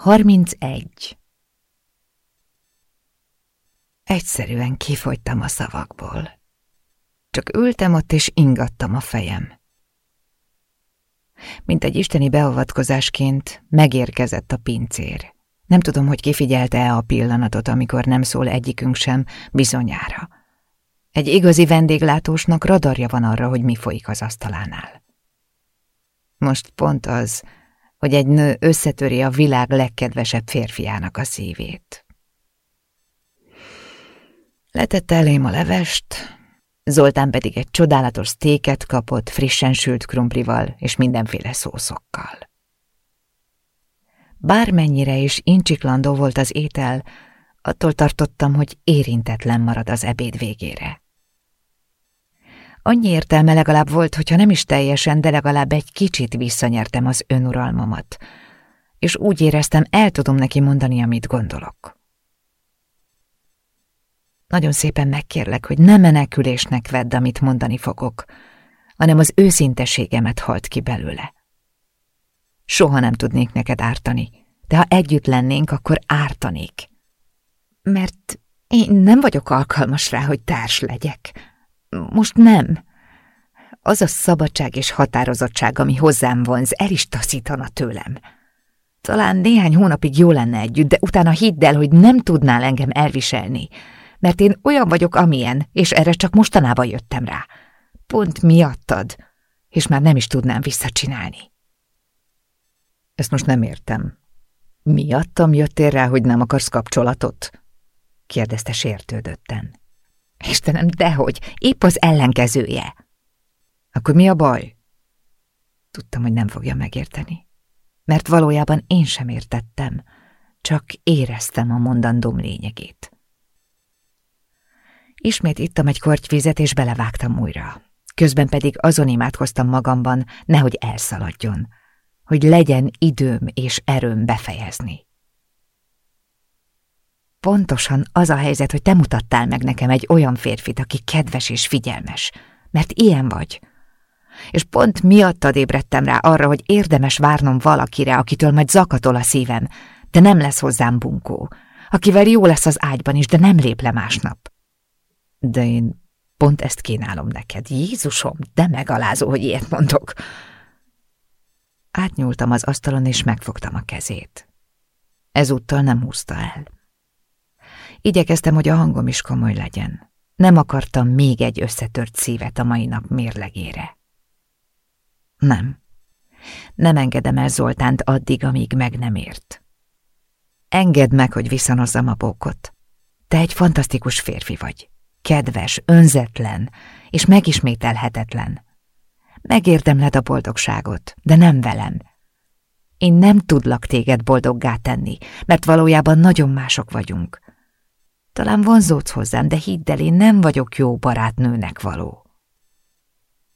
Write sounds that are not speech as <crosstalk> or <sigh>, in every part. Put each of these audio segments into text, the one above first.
31. Egyszerűen kifogytam a szavakból. Csak ültem ott és ingattam a fejem. Mint egy isteni beavatkozásként megérkezett a pincér. Nem tudom, hogy kifigyelte-e a pillanatot, amikor nem szól egyikünk sem, bizonyára. Egy igazi vendéglátósnak radarja van arra, hogy mi folyik az asztalánál. Most pont az, hogy egy nő összetöri a világ legkedvesebb férfiának a szívét. Letette elém a levest, Zoltán pedig egy csodálatos sztéket kapott frissen sült krumplival és mindenféle szószokkal. Bármennyire is incsiklandó volt az étel, attól tartottam, hogy érintetlen marad az ebéd végére. Annyi értelme legalább volt, hogyha nem is teljesen, de legalább egy kicsit visszanyertem az önuralmamat, és úgy éreztem, el tudom neki mondani, amit gondolok. Nagyon szépen megkérlek, hogy ne menekülésnek vedd, amit mondani fogok, hanem az őszinteségemet halt ki belőle. Soha nem tudnék neked ártani, de ha együtt lennénk, akkor ártanék. Mert én nem vagyok alkalmas rá, hogy társ legyek. Most nem. Az a szabadság és határozottság, ami hozzám vonz, el is taszítana tőlem. Talán néhány hónapig jó lenne együtt, de utána hidd el, hogy nem tudnál engem elviselni, mert én olyan vagyok, amilyen, és erre csak mostanában jöttem rá. Pont miattad, és már nem is tudnám visszacsinálni. Ezt most nem értem. Miattam jöttél rá, hogy nem akarsz kapcsolatot? kérdezte sértődötten. Istenem, dehogy, épp az ellenkezője. Akkor mi a baj? Tudtam, hogy nem fogja megérteni, mert valójában én sem értettem, csak éreztem a mondandóm lényegét. Ismét ittam egy kortyvizet, és belevágtam újra. Közben pedig azon imádkoztam magamban, nehogy elszaladjon, hogy legyen időm és erőm befejezni. Pontosan az a helyzet, hogy te mutattál meg nekem egy olyan férfit, aki kedves és figyelmes, mert ilyen vagy. És pont miattad ébredtem rá arra, hogy érdemes várnom valakire, akitől majd zakatol a szívem, de nem lesz hozzám bunkó, akivel jó lesz az ágyban is, de nem lép le másnap. De én pont ezt kínálom neked. Jézusom, de megalázó, hogy ilyet mondok. Átnyúltam az asztalon, és megfogtam a kezét. Ezúttal nem húzta el. Igyekeztem, hogy a hangom is komoly legyen. Nem akartam még egy összetört szívet a mai nap mérlegére. Nem. Nem engedem el Zoltánt addig, amíg meg nem ért. Engedd meg, hogy visszanozzam a bókot. Te egy fantasztikus férfi vagy kedves, önzetlen és megismételhetetlen. Megérdemled a boldogságot, de nem velem. Én nem tudlak téged boldoggá tenni, mert valójában nagyon mások vagyunk. Talán vonzódsz hozzám, de hidd el, én nem vagyok jó barátnőnek való.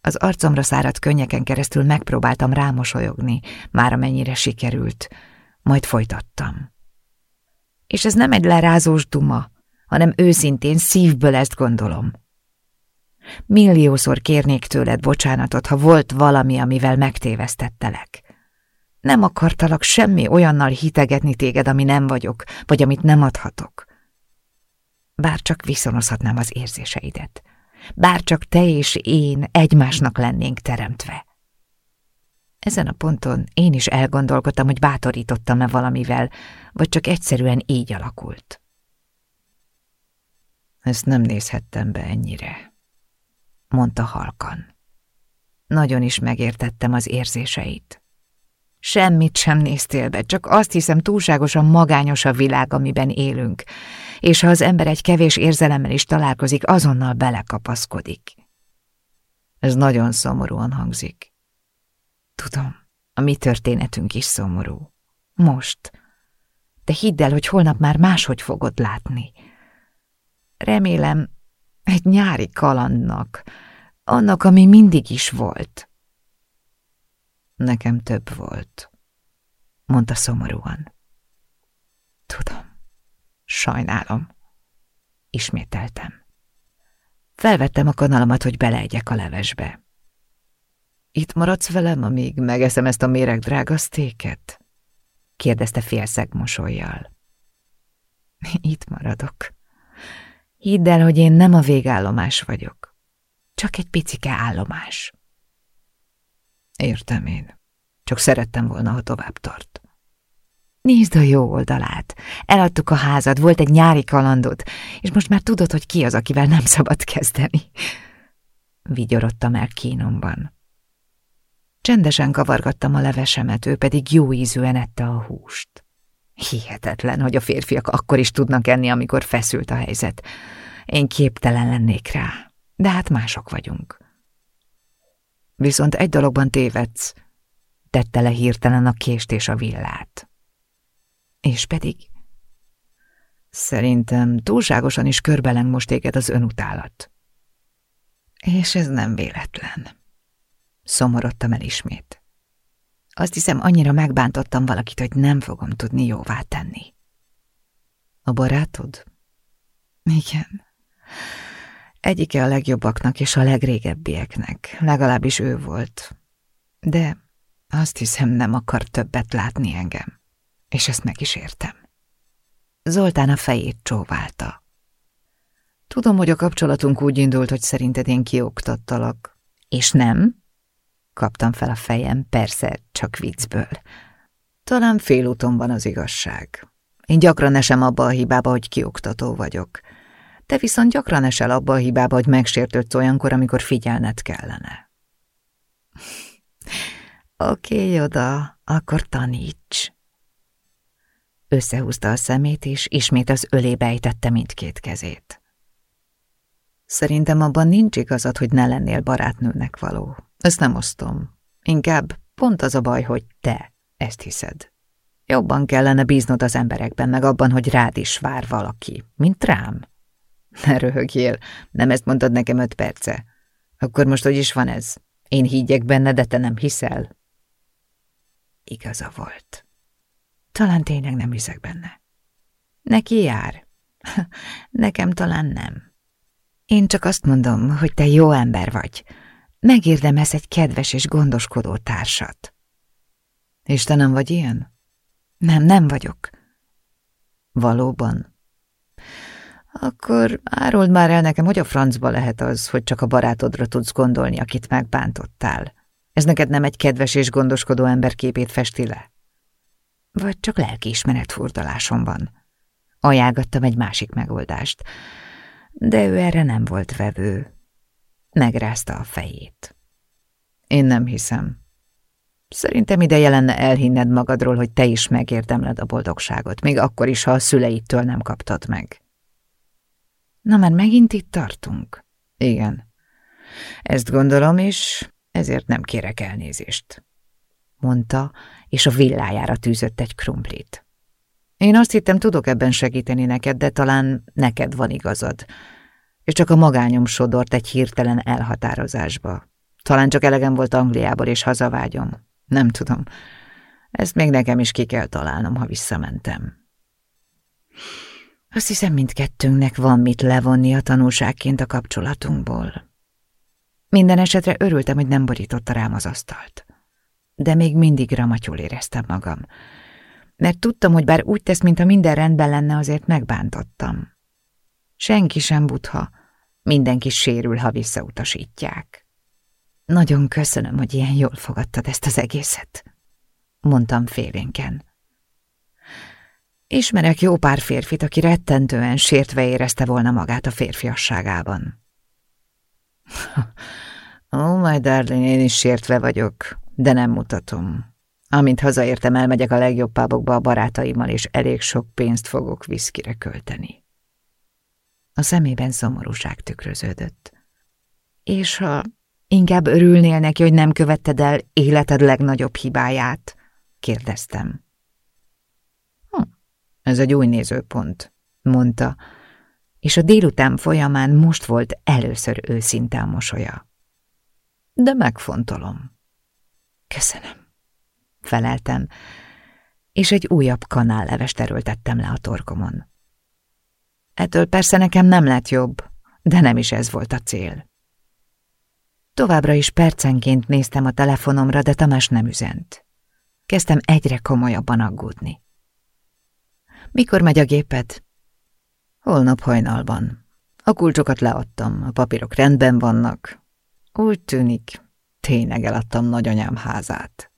Az arcomra száradt könnyeken keresztül megpróbáltam rámosolyogni, már amennyire sikerült, majd folytattam. És ez nem egy lerázós duma, hanem őszintén szívből ezt gondolom. Milliószor kérnék tőled bocsánatot, ha volt valami, amivel megtévesztettelek. Nem akartalak semmi olyannal hitegetni téged, ami nem vagyok, vagy amit nem adhatok. Bár csak viszonozhatnám az érzéseidet. Bár csak te és én egymásnak lennénk teremtve. Ezen a ponton én is elgondolkodtam, hogy bátorítottam-e valamivel, vagy csak egyszerűen így alakult. Ezt nem nézhettem be ennyire, mondta halkan. Nagyon is megértettem az érzéseit. Semmit sem néztél be, csak azt hiszem túlságosan magányos a világ, amiben élünk, és ha az ember egy kevés érzelemmel is találkozik, azonnal belekapaszkodik. Ez nagyon szomorúan hangzik. Tudom, a mi történetünk is szomorú. Most. De hidd el, hogy holnap már máshogy fogod látni. Remélem, egy nyári kalandnak, annak, ami mindig is volt. Nekem több volt, mondta szomorúan. Tudom, sajnálom, ismételtem. Felvettem a kanalamat, hogy beleegyek a levesbe. Itt maradsz velem, amíg megeszem ezt a méreg drága sztéket? kérdezte félszeg mosolyjal. Itt maradok. Hidd el, hogy én nem a végállomás vagyok. Csak egy picike állomás. Értem én. Csak szerettem volna, ha tovább tart. Nézd a jó oldalát. Eladtuk a házad, volt egy nyári kalandod, és most már tudod, hogy ki az, akivel nem szabad kezdeni. Vigyorodtam el kínomban. Csendesen kavargattam a levesemet, ő pedig jó ízűen ette a húst. Hihetetlen, hogy a férfiak akkor is tudnak enni, amikor feszült a helyzet. Én képtelen lennék rá, de hát mások vagyunk. Viszont egy dologban tévedsz, tette le hirtelen a kést és a villát. És pedig? Szerintem túlságosan is körbeleng most téged az önutálat. És ez nem véletlen. Szomorodtam el ismét. Azt hiszem, annyira megbántottam valakit, hogy nem fogom tudni jóvá tenni. A barátod? Igen. Egyike a legjobbaknak és a legrégebbieknek, legalábbis ő volt. De azt hiszem, nem akar többet látni engem, és ezt meg is értem. Zoltán a fejét csóválta. Tudom, hogy a kapcsolatunk úgy indult, hogy szerinted én kioktattalak. És nem? Kaptam fel a fejem, persze, csak viccből. Talán félúton van az igazság. Én gyakran esem abba a hibába, hogy kioktató vagyok. Te viszont gyakran esel abba a hibába, hogy megsértődsz olyankor, amikor figyelned kellene. <laughs> Oké, okay, oda, akkor taníts. Összehúzta a szemét, és ismét az ölébe ejtette mindkét kezét. Szerintem abban nincs igazad, hogy ne lennél barátnőnek való. Ezt nem osztom. Inkább pont az a baj, hogy te ezt hiszed. Jobban kellene bíznod az emberekben, meg abban, hogy rád is vár valaki, mint rám. <laughs> Ne röhögjél, nem ezt mondtad nekem öt perce. Akkor most hogy is van ez? Én higgyek benne, de te nem hiszel. Igaza volt. Talán tényleg nem hiszek benne. Neki jár. <laughs> Nekem talán nem. Én csak azt mondom, hogy te jó ember vagy. Megérdemez egy kedves és gondoskodó társat. És te nem vagy ilyen? Nem, nem vagyok. Valóban. Akkor árold már el nekem, hogy a francba lehet az, hogy csak a barátodra tudsz gondolni, akit megbántottál. Ez neked nem egy kedves és gondoskodó ember képét festi le? Vagy csak lelkiismeret furdalásom van. Ajánlgattam egy másik megoldást, de ő erre nem volt vevő. Megrázta a fejét. Én nem hiszem. Szerintem ideje lenne elhinned magadról, hogy te is megérdemled a boldogságot, még akkor is, ha a szüleidtől nem kaptad meg. Na, már megint itt tartunk? Igen. Ezt gondolom, és ezért nem kérek elnézést. Mondta, és a villájára tűzött egy krumplit. Én azt hittem, tudok ebben segíteni neked, de talán neked van igazad. És csak a magányom sodort egy hirtelen elhatározásba. Talán csak elegem volt Angliából, és hazavágyom. Nem tudom. Ezt még nekem is ki kell találnom, ha visszamentem. Azt hiszem, mindkettőnknek van mit levonni a tanulságként a kapcsolatunkból. Minden esetre örültem, hogy nem borította rám az asztalt. De még mindig ramatyul éreztem magam. Mert tudtam, hogy bár úgy tesz, mintha minden rendben lenne, azért megbántottam. Senki sem butha, mindenki sérül, ha visszautasítják. Nagyon köszönöm, hogy ilyen jól fogadtad ezt az egészet, mondtam félénken. Ismerek jó pár férfit, aki rettentően sértve érezte volna magát a férfiasságában. <laughs> Ó, oh, my darling, én is sértve vagyok, de nem mutatom. Amint hazaértem, elmegyek a legjobb pábokba a barátaimmal, és elég sok pénzt fogok viszkire költeni. A szemében szomorúság tükröződött. És ha inkább örülnél neki, hogy nem követted el életed legnagyobb hibáját? kérdeztem. Ez egy új nézőpont, mondta, és a délután folyamán most volt először őszinte a mosolya. De megfontolom. Köszönöm, feleltem, és egy újabb kanállevest erőltettem le a torkomon. Ettől persze nekem nem lett jobb, de nem is ez volt a cél. Továbbra is percenként néztem a telefonomra, de Tamás nem üzent. Kezdtem egyre komolyabban aggódni. Mikor megy a géped? Holnap hajnalban. A kulcsokat leadtam, a papírok rendben vannak. Úgy tűnik, tényleg eladtam nagyanyám házát.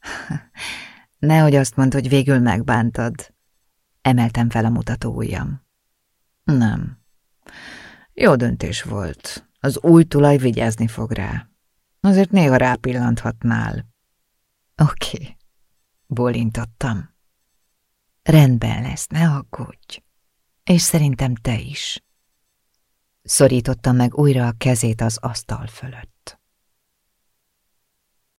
<laughs> Nehogy azt mondd, hogy végül megbántad. Emeltem fel a mutató ujjam. Nem. Jó döntés volt. Az új tulaj vigyázni fog rá. Azért néha rápillanthatnál. Oké, okay. bólintottam. Rendben lesz, ne aggódj. És szerintem te is. Szorítottam meg újra a kezét az asztal fölött.